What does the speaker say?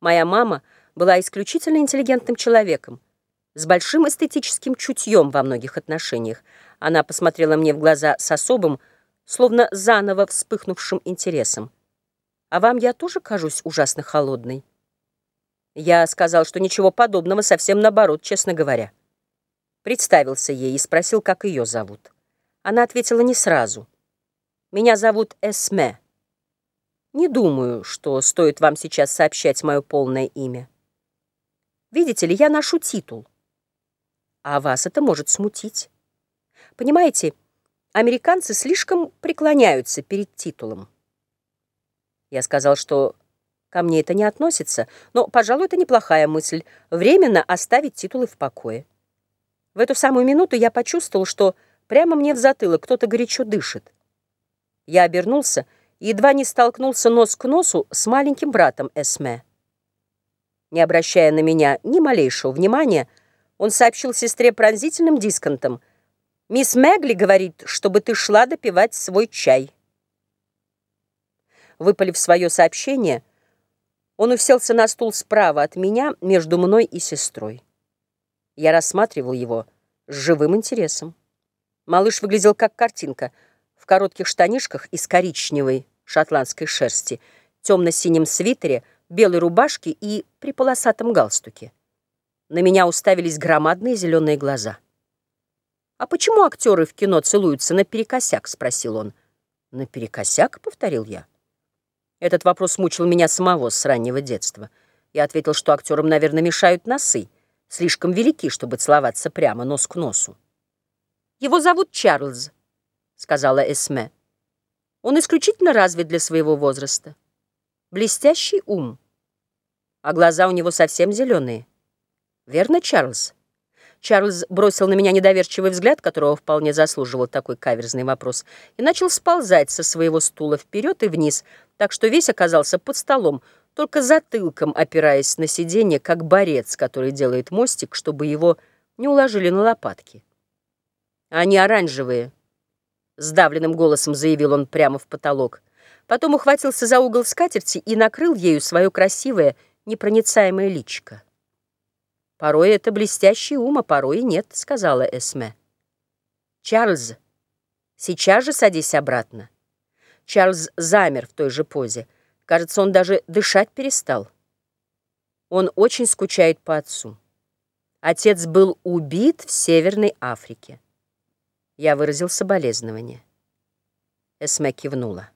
Моя мама была исключительно интеллигентным человеком, с большим эстетическим чутьем во многих отношениях. Она посмотрела мне в глаза с особым, словно заново вспыхнувшим интересом. «А вам я тоже кажусь ужасно холодной?» Я сказал, что ничего подобного, совсем наоборот, честно говоря. Представился ей и спросил, как ее зовут. Она ответила не сразу. «Меня зовут Эсме». Не думаю, что стоит вам сейчас сообщать мое полное имя. Видите ли, я ношу титул. А вас это может смутить. Понимаете, американцы слишком преклоняются перед титулом. Я сказал, что ко мне это не относится, но, пожалуй, это неплохая мысль — временно оставить титулы в покое. В эту самую минуту я почувствовал, что прямо мне в затылок кто-то горячо дышит. Я обернулся — едва не столкнулся нос к носу с маленьким братом Эсме. Не обращая на меня ни малейшего внимания, он сообщил сестре пронзительным дисконтом. «Мисс Мегли говорит, чтобы ты шла допивать свой чай». Выпалив свое сообщение, он уселся на стул справа от меня между мной и сестрой. Я рассматривал его с живым интересом. Малыш выглядел как картинка — в коротких штанишках из коричневой шотландской шерсти, темно-синем свитере, белой рубашке и при полосатом галстуке. На меня уставились громадные зеленые глаза. «А почему актеры в кино целуются наперекосяк?» — спросил он. «Наперекосяк?» — повторил я. Этот вопрос мучил меня самого с раннего детства. Я ответил, что актерам, наверное, мешают носы, слишком велики, чтобы целоваться прямо нос к носу. «Его зовут Чарльз», — сказала Эсме. «Он исключительно развит для своего возраста. Блестящий ум. А глаза у него совсем зеленые. Верно, Чарльз?» Чарльз бросил на меня недоверчивый взгляд, которого вполне заслуживал такой каверзный вопрос, и начал сползать со своего стула вперед и вниз, так что весь оказался под столом, только затылком опираясь на сиденье, как борец, который делает мостик, чтобы его не уложили на лопатки. «Они оранжевые», Сдавленным голосом заявил он прямо в потолок. Потом ухватился за угол скатерти и накрыл ею свое красивое, непроницаемое личико. «Порой это блестящий ум, а порой и нет», — сказала Эсме. «Чарльз, сейчас же садись обратно». Чарльз замер в той же позе. Кажется, он даже дышать перестал. Он очень скучает по отцу. Отец был убит в Северной Африке. Я выразил соболезнование. Эсме кивнула.